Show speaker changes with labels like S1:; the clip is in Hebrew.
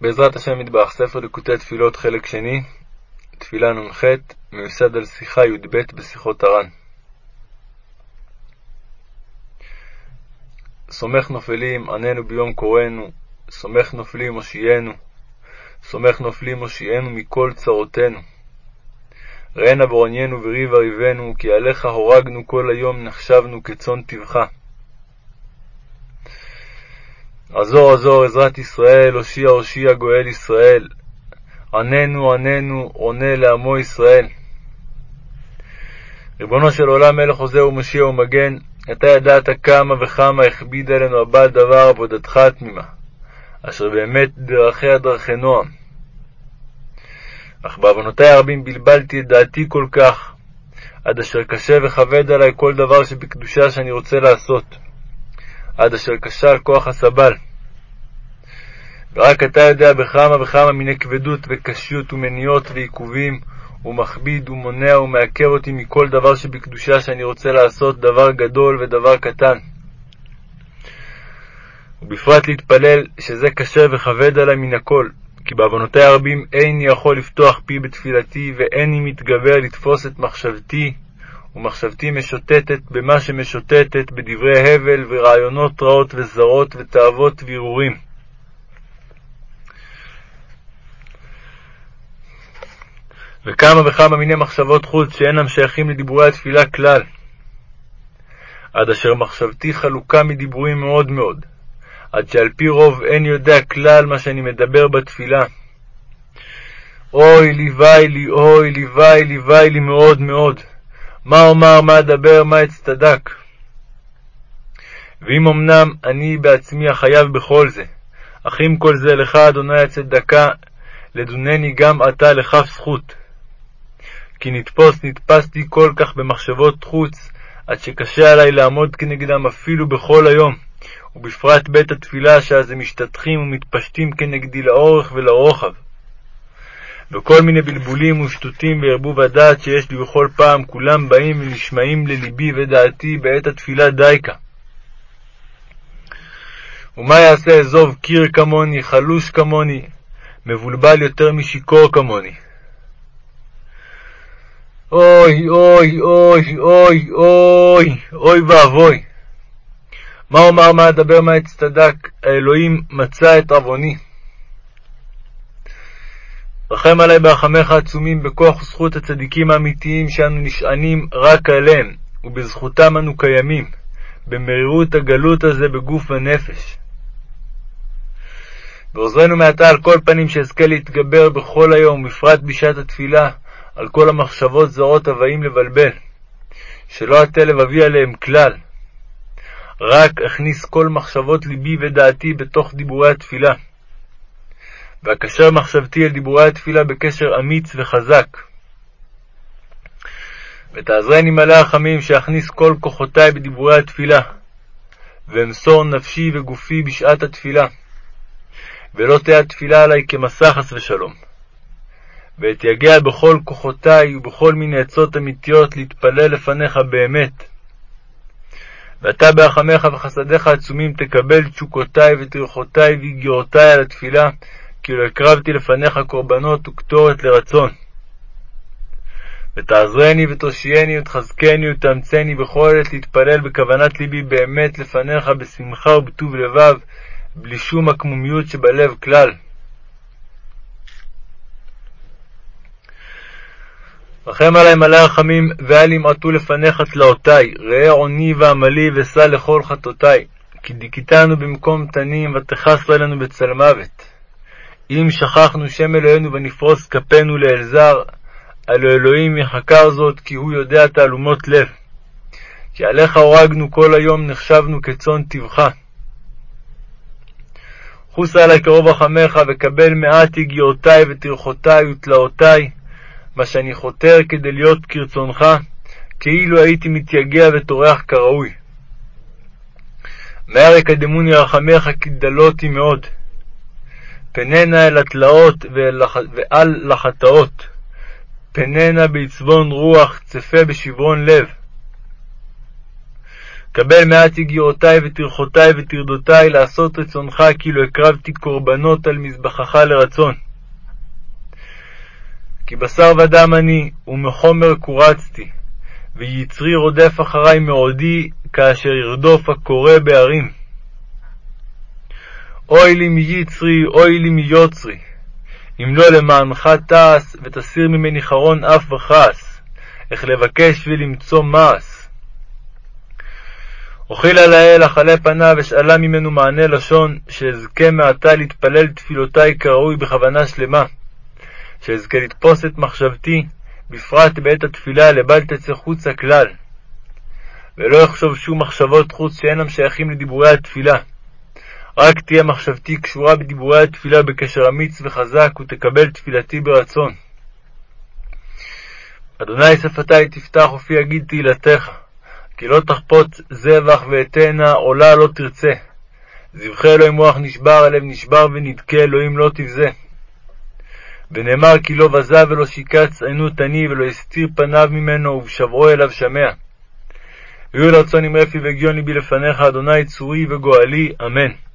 S1: בעזרת השם מטבח, ספר ליקוטי תפילות חלק שני, תפילה נ"ח, מיוסד על שיחה י"ב בשיחות הר"ן. סומך נופלים, עננו ביום קוראנו, סומך נופלים הושיענו, סומך נופלים הושיענו מכל צרותינו. ראנה בעוניינו וריבה ריבנו, כי עליך הורגנו כל היום, נחשבנו כצאן טבחה. עזור עזור עזרת ישראל, הושיע הושיע גואל ישראל. עננו עננו עונה לעמו ישראל. ריבונו של עולם מלך עוזר ומשיע ומגן, אתה ידעת כמה וכמה הכביד עלינו הבעל דבר עבודתך התמימה, אשר באמת דרכיה דרכי נועם. אך בעוונותי הרבים בלבלתי את דעתי כל כך, עד אשר קשה וכבד עלי כל דבר שבקדושה שאני רוצה לעשות. עד אשר כשל כוח הסבל. ורק אתה יודע בכמה וכמה מיני כבדות וקשיות ומניעות ועיכובים, ומכביד ומונע ומעכב אותי מכל דבר שבקדושה שאני רוצה לעשות, דבר גדול ודבר קטן. ובפרט להתפלל שזה קשה וכבד עלי מן הכל, כי בעוונותי הרבים איני יכול לפתוח פי בתפילתי, ואיני מתגבר לתפוס את מחשבתי, ומחשבתי משוטטת במה שמשוטטת בדברי הבל ורעיונות רעות וזרות ותאוות והרהורים. וכמה וכמה מיני מחשבות חוץ שאינם שייכים לדיבורי התפילה כלל, עד אשר מחשבתי חלוקה מדיבורים מאוד מאוד, עד שעל פי רוב אין יודע כלל מה שאני מדבר בתפילה. אוי, ליווי לי, אוי, ליווי, ליווי לי מאוד מאוד. מה אומר, מה אדבר, מה אצטדק? ואם אמנם אני בעצמי החייב בכל זה, אך עם כל זה לך, אדוני הצדקה, לדונני גם עתה לכף זכות. כי נתפוס נתפסתי כל כך במחשבות חוץ, עד שקשה עלי לעמוד כנגדם אפילו בכל היום, ובפרט בית התפילה, שאז הם משתטחים ומתפשטים כנגדי לאורך ולרוחב. וכל מיני בלבולים ושטותים וערבוב הדעת שיש לי בכל פעם, כולם באים ונשמעים לליבי ודעתי בעת התפילה דייקה. ומה יעשה אזוב קיר כמוני, חלוש כמוני, מבולבל יותר משיכור כמוני. אוי, אוי, אוי, אוי, אוי, אוי ואבוי. מה אומר, מה אדבר, מה אצטדק? האלוהים מצא את עווני. רחם עלי ברחמיך עצומים בכוח וזכות הצדיקים האמיתיים שאנו נשענים רק עליהם, ובזכותם אנו קיימים, במרירות הגלות הזה בגוף ונפש. ועוזרנו מעתה על כל פנים שאזכה להתגבר בכל היום, בפרט בשעת התפילה, על כל המחשבות זרות הבאים לבלבל, שלא אטה לבבי עליהם כלל. רק אכניס כל מחשבות ליבי ודעתי בתוך דיבורי התפילה. ואקשר מחשבתי אל דיבורי התפילה בקשר אמיץ וחזק. ותעזרני מלא רחמים שאכניס כל כוחותי בדיבורי התפילה, ואמסור נפשי וגופי בשעת התפילה, ולא תהיה התפילה עלי כמסע חס ושלום. ואתייגע בכל כוחותי ובכל מיני עצות אמיתיות להתפלל לפניך באמת. ואתה ברחמך וחסדיך עצומים תקבל תשוקותי וטרחותי ויגיעותי על התפילה, כאילו הקרבתי לפניך קורבנות וקטורת לרצון. ותעזרני ותושייני ותחזקני ותאמצני בכל עת להתפלל בכוונת ליבי באמת לפניך בשמחה ובטוב לבב, בלי שום עקמומיות שבלב כלל. רחם עלי מלא רחמים, ואל ימעטו לפניך תלאותי, ראה עוני ועמלי ושא לכל חטאותי, כי דיכיתנו במקום תנים, ותכסו עלינו בצל מוות. אם שכחנו שם אלוהינו ונפרוס כפינו לאל זר, הלא אלוהים יחקר זאת, כי הוא יודע תעלומות לב. כי עליך הורגנו כל היום, נחשבנו כצאן טבחה. חוס עלי קרוב רחמך, וקבל מעט יגיעותי וטרחותי ותלאותי, מה שאני חותר כדי להיות כרצונך, כאילו הייתי מתייגע וטורח כראוי. מהר יקדמוני רחמך כי דלותי מאוד. פננה אל התלאות ואל לחטאות. פננה בעצבון רוח, צפה בשברון לב. קבל מעט יגיעותי וטרחותי וטרדותי לעשות רצונך כאילו הקרבתי קורבנות על מזבחך לרצון. כי בשר ודם אני, ומחומר קורצתי, ויצרי רודף אחרי מעודי, כאשר ירדוף הקורא בהרים. אוי לי מיצרי, אוי לי מיוצרי, אם לא למענך תעש, ותסיר ממני חרון אף וכעס, איך לבקש ולמצוא מעש. אוכילה לאל, אכלה פניו, ושאלה ממנו מענה לשון, שאזכה מעתה להתפלל תפילותי כראוי בכוונה שלמה, שאזכה לתפוס את מחשבתי, בפרט בעת התפילה, לבל תצא חוצה כלל, ולא אחשוב שום מחשבות חוץ שאינם שייכים לדיבורי התפילה. רק תהיה מחשבתי קשורה בדיבורי התפילה בקשר אמיץ וחזק, ותקבל תפילתי ברצון. אדוני שפתי תפתח ופי יגיד תהילתך. כי לא תחפוץ זבח ואתנה עולה לא תרצה. זבחי אלוהים רוח נשבר, הלב נשבר ונדכה, אלוהים לא תבזה. ונאמר כי לא בזה ולא שיקץ עינות אני, ולא הסתיר פניו ממנו, ובשברו אליו שמע. ויהיו לרצון עם רפי וגיון ליבי לפניך, אדוני צורי וגואלי, אמן.